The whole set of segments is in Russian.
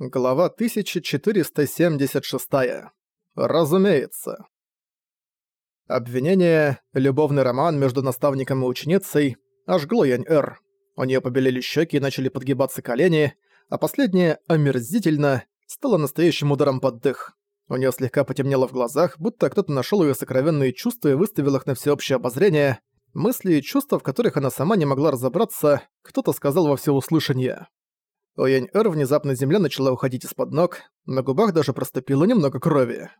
Глава 1476. Разумеется. Обвинение, любовный роман между наставником и ученицей, ожгло Янь-Эр. У неё побелели щеки и начали подгибаться колени, а последнее, омерзительно, стало настоящим ударом под дых. У неё слегка потемнело в глазах, будто кто-то нашёл её сокровенные чувства и выставил их на всеобщее обозрение. Мысли и чувства, в которых она сама не могла разобраться, кто-то сказал во всеуслышание. У Янь-Эр внезапно земля начала уходить из-под ног, на губах даже проступило немного крови.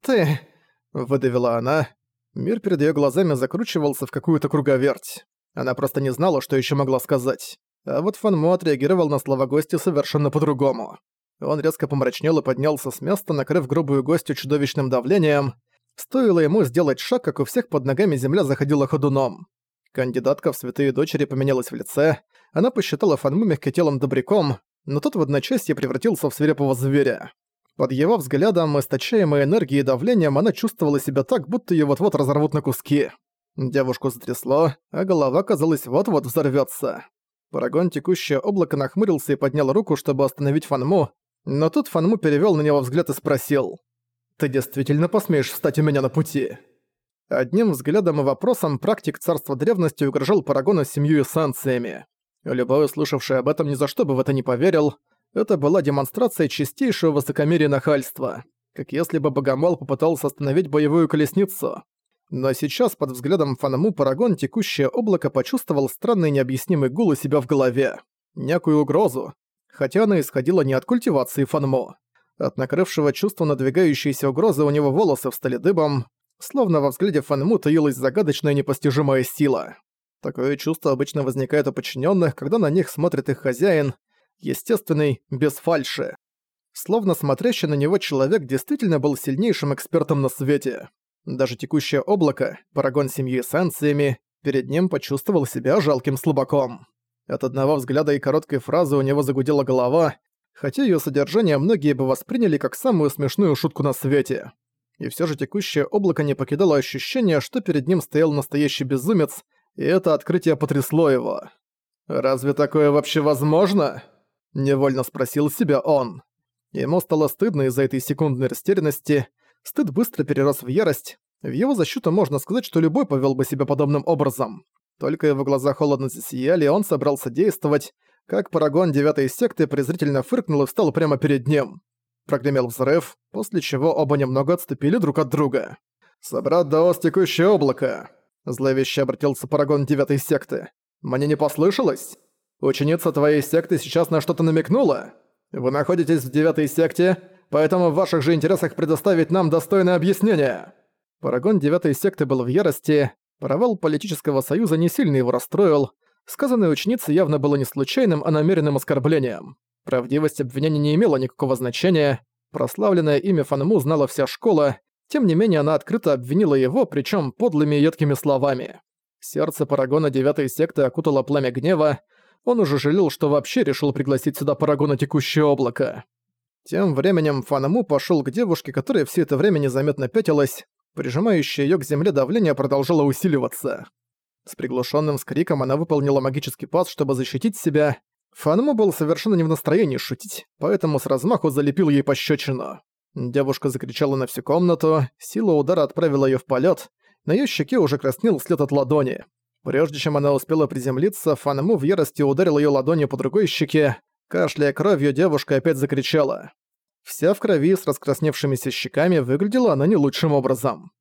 «Ты...» — выдавила она. Мир перед её глазами закручивался в какую-то круговерть. Она просто не знала, что ещё могла сказать. А вот Фан Мо отреагировал на слова гостя совершенно по-другому. Он резко помрачнел и поднялся с места, накрыв грубую гостью чудовищным давлением. Стоило ему сделать шаг, как у всех под ногами земля заходила ходуном. Кандидатка в святые дочери поменялась в лице, она посчитала Фанму мягкотелым добряком, но тот в одночасье превратился в свирепого зверя. Под его взглядом, источаемой энергией и давлением, она чувствовала себя так, будто её вот-вот разорвут на куски. Девушку затрясло, а голова, казалось, вот-вот взорвётся. Парагон текущее облако нахмурился и поднял руку, чтобы остановить Фанму, но тут Фанму перевёл на него взгляд и спросил. «Ты действительно посмеешь встать у меня на пути?» Одним взглядом и вопросом практик царства древности угрожал Парагону семью эссенциями. Любой, слушавший об этом, ни за что бы в это не поверил. Это была демонстрация чистейшего высокомерия нахальства. Как если бы Богомол попытался остановить боевую колесницу. Но сейчас под взглядом Фанаму Парагон текущее облако почувствовал странный необъяснимый гул у себя в голове. Некую угрозу. Хотя она исходила не от культивации Фанму. От накрывшего чувства надвигающейся угрозы у него волосы встали дыбом, словно во взгляде Фанму таилась загадочная непостижимая сила. Такое чувство обычно возникает у подчиненных, когда на них смотрит их хозяин, естественный, без фальши. Словно смотрящий на него человек действительно был сильнейшим экспертом на свете. Даже текущее облако, парагон семьи эссенциями, перед ним почувствовал себя жалким слабаком. От одного взгляда и короткой фразы у него загудела голова, хотя ее содержание многие бы восприняли как самую смешную шутку на свете. И все же текущее облако не покидало ощущение, что перед ним стоял настоящий безумец, и это открытие потрясло его. «Разве такое вообще возможно?» – невольно спросил себя он. Ему стало стыдно из-за этой секундной растерянности, стыд быстро перерос в ярость, в его защиту можно сказать, что любой повел бы себя подобным образом. Только его глаза холодно засияли, и он собрался действовать, как парагон девятой секты презрительно фыркнул и встал прямо перед ним. Прогремел взрыв, после чего оба немного отступили друг от друга. «Собрат Даос текущее облако!» Зловеще обратился Парагон девятой секты. «Мне не послышалось? Ученица твоей секты сейчас на что-то намекнула? Вы находитесь в девятой секте, поэтому в ваших же интересах предоставить нам достойное объяснение». Парагон девятой секты был в ярости, провал политического союза не сильно его расстроил, сказанное ученице явно было не случайным, а намеренным оскорблением. Правдивость обвинения не имела никакого значения, прославленное имя Фанму знала вся школа, тем не менее, она открыто обвинила его, причем подлыми и едкими словами. Сердце Парагона девятой секты окутало пламя гнева, он уже жалел, что вообще решил пригласить сюда Парагона текущее облако. Тем временем Фанаму пошел к девушке, которая все это время незаметно пятилась, прижимающее ее к земле давление продолжало усиливаться. С приглушенным скриком она выполнила магический пас, чтобы защитить себя. Фанаму был совершенно не в настроении шутить, поэтому с размаху залепил ей пощечину. Девушка закричала на всю комнату, сила удара отправила её в полёт, на её щеке уже краснел след от ладони. Прежде чем она успела приземлиться, Фанму в ярости ударил её ладонью по другой щеке. Кашляя кровью, девушка опять закричала. Вся в крови с раскрасневшимися щеками выглядела она не лучшим образом.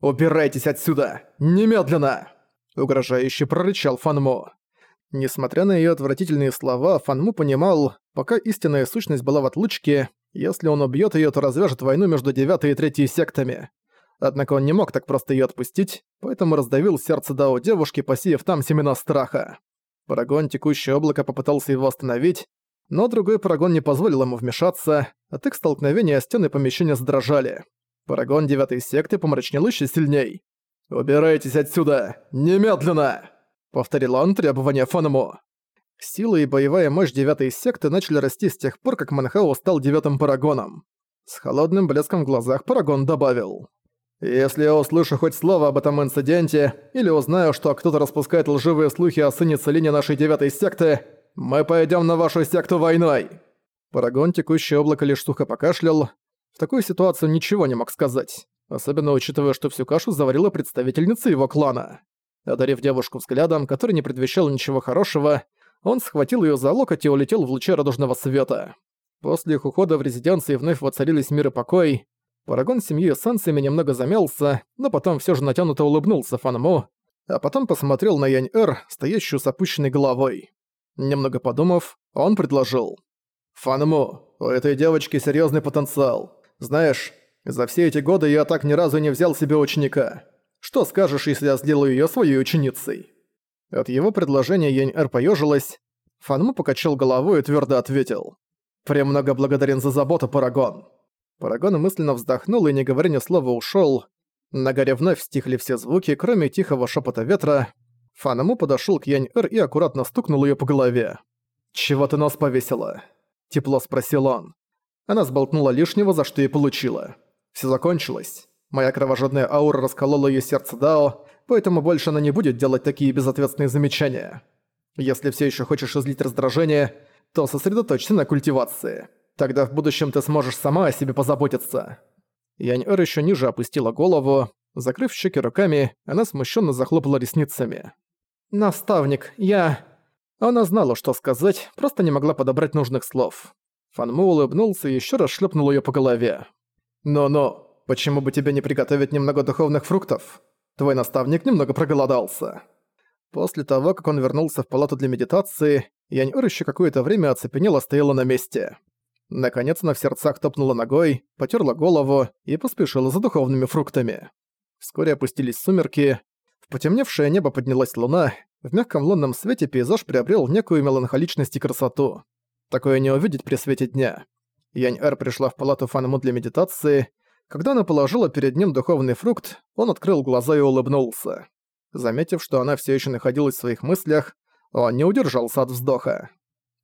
«Убирайтесь отсюда! Немедленно!» Угрожающе прорычал Фанму. Несмотря на её отвратительные слова, Фанму понимал, пока истинная сущность была в отлучке, если он убьет ее, то развяжет войну между девятой и третьей сектами. Однако он не мог так просто ее отпустить, поэтому раздавил сердце Дао девушки, посеяв там семена страха. Парагон Текущее Облако попытался его остановить, но другой Парагон не позволил ему вмешаться, от их столкновения стены помещения задрожали. Парагон девятой секты помрачнел еще сильней. «Убирайтесь отсюда! Немедленно!» — повторил он требования Фаному. Сила и боевая мощь девятой секты начали расти с тех пор, как Манхао стал девятым парагоном. С холодным блеском в глазах парагон добавил. «Если я услышу хоть слово об этом инциденте, или узнаю, что кто-то распускает лживые слухи о сыне Целине нашей девятой секты, мы пойдем на вашу секту войной!» Парагон текущее облако лишь сухо покашлял. В такую ситуацию ничего не мог сказать, особенно учитывая, что всю кашу заварила представительница его клана. Одарив девушку взглядом, который не предвещал ничего хорошего, он схватил ее за локоть и улетел в луче радужного света. После их ухода в резиденции вновь воцарились мир и покой. Парагон семьи эссенциями немного замялся, но потом все же натянуто улыбнулся Фанму, а потом посмотрел на Янь-Эр, стоящую с опущенной головой. Немного подумав, он предложил. «Фанму, у этой девочки серьезный потенциал. Знаешь, за все эти годы я так ни разу не взял себе ученика. Что скажешь, если я сделаю ее своей ученицей?» От его предложения Янь-Эр поежилась. Фанму покачал головой и твердо ответил. «Премного благодарен за заботу, Парагон». Парагон мысленно вздохнул и, не говоря ни слова, ушел. На горе вновь стихли все звуки, кроме тихого шепота ветра. Фанаму подошел к Янь-Эр и аккуратно стукнул ее по голове. «Чего ты нос повесила?» – тепло спросил он. Она сболтнула лишнего, за что и получила. Все закончилось. Моя кровожадная аура расколола ее сердце Дао, поэтому больше она не будет делать такие безответственные замечания. Если все еще хочешь излить раздражение, то сосредоточься на культивации. Тогда в будущем ты сможешь сама о себе позаботиться». Янь-Эр еще ниже опустила голову. Закрыв щеки руками, она смущенно захлопала ресницами. «Наставник, я...» Она знала, что сказать, просто не могла подобрать нужных слов. Фанму улыбнулся и еще раз шлепнул ее по голове. «Но-но, почему бы тебе не приготовить немного духовных фруктов? Твой наставник немного проголодался». После того, как он вернулся в палату для медитации, Янь-Эр еще какое-то время оцепенела стояла на месте. Наконец она в сердцах топнула ногой, потерла голову и поспешила за духовными фруктами. Вскоре опустились сумерки, в потемневшее небо поднялась луна, в мягком лунном свете пейзаж приобрел некую меланхоличность и красоту. Такое не увидеть при свете дня. Янь-Эр пришла в палату Фанму для медитации. Когда она положила перед ним духовный фрукт, он открыл глаза и улыбнулся. Заметив, что она все еще находилась в своих мыслях, он не удержался от вздоха.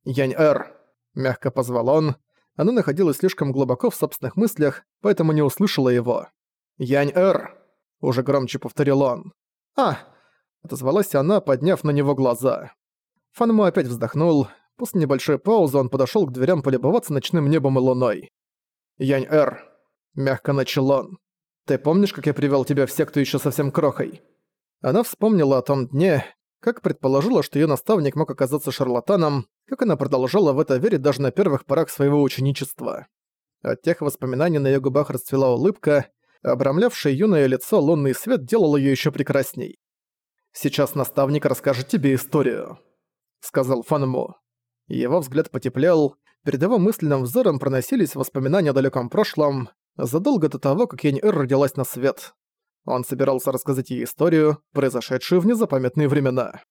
«Янь-Эр!» – мягко позвал он. Она находилась слишком глубоко в собственных мыслях, поэтому не услышала его. «Янь-Эр!» – уже громче повторил он. «А!» – отозвалась она, подняв на него глаза. Фанму опять вздохнул. После небольшой паузы он подошёл к дверям полюбоваться ночным небом и луной. «Янь-Эр!» – мягко начал он. «Ты помнишь, как я привёл тебя в секту ещё совсем крохой?» Она вспомнила о том дне, как предположила, что её наставник мог оказаться шарлатаном, как она продолжала в это верить даже на первых порах своего ученичества. От тех воспоминаний на её губах расцвела улыбка, обрамлявшее юное лицо лунный свет делал её ещё прекрасней. «Сейчас наставник расскажет тебе историю», — сказал Фанму. Его взгляд потеплел, перед его мысленным взором проносились воспоминания о далеком прошлом, задолго до того, как Янь-Эр родилась на свет. Он собирался рассказать ей историю, произошедшую в незапамятные времена.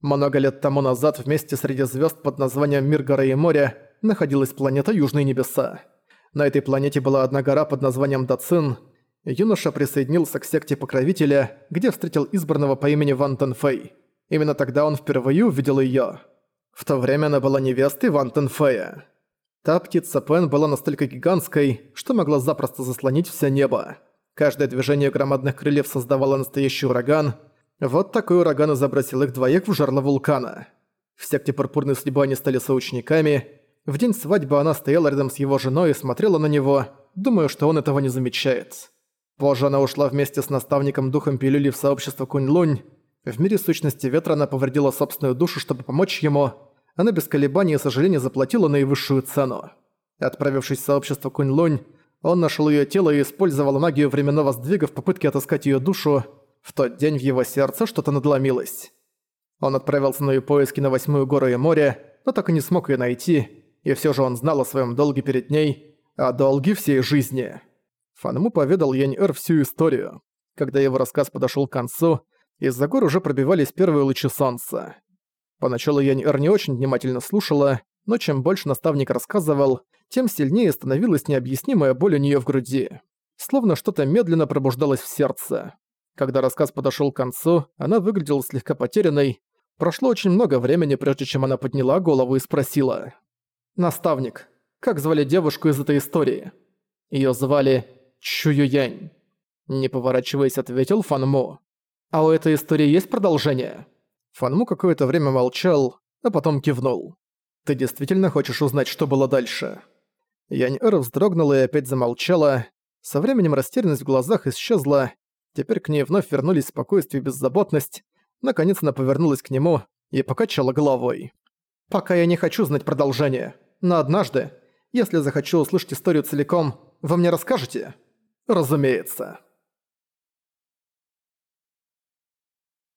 Много лет тому назад вместе среди звезд под названием Мир горы и моря находилась планета Южные Небеса. На этой планете была одна гора под названием Дацин. Юноша присоединился к секте Покровителя, где встретил избранного по имени Ван Тенфэй. Именно тогда он впервые увидел ее. В то время она была невестой Ван Тенфэя. Та птица Пен была настолько гигантской, что могла запросто заслонить все небо. Каждое движение громадных крыльев создавало настоящий ураган. Вот такой ураган и забросил их двоих в жерло вулкана. В секте Пурпурной Слепой они стали соучениками. В день свадьбы она стояла рядом с его женой и смотрела на него, думая, что он этого не замечает. Позже она ушла вместе с наставником духом пилюли в сообщество Кунь-Лунь. В мире сущности ветра она повредила собственную душу, чтобы помочь ему. Она без колебаний и сожаления заплатила наивысшую цену. Отправившись в сообщество Кунь-Лунь, он нашел ее тело и использовал магию временного сдвига в попытке отыскать ее душу. В тот день в его сердце что-то надломилось. Он отправился на ее поиски на Восьмую гору и море, но так и не смог ее найти, и все же он знал о своем долге перед ней, о долге всей жизни. Фанму поведал Янь-Эр всю историю. Когда его рассказ подошел к концу, из-за гор уже пробивались первые лучи солнца. Поначалу Янь-Эр не очень внимательно слушала, но чем больше наставник рассказывал, тем сильнее становилась необъяснимая боль у неё в груди. Словно что-то медленно пробуждалось в сердце. Когда рассказ подошёл к концу, она выглядела слегка потерянной. Прошло очень много времени, прежде чем она подняла голову и спросила. «Наставник, как звали девушку из этой истории?» Её звали Чую Янь. Не поворачиваясь, ответил Фанму. «А у этой истории есть продолжение?» Фанму какое-то время молчал, а потом кивнул. Ты действительно хочешь узнать, что было дальше?» Янь-Эр вздрогнула и опять замолчала. Со временем растерянность в глазах исчезла. Теперь к ней вновь вернулись спокойствие и беззаботность. Наконец она повернулась к нему и покачала головой. «Пока я не хочу знать продолжение. Но однажды, если захочу услышать историю целиком, вы мне расскажете?» «Разумеется».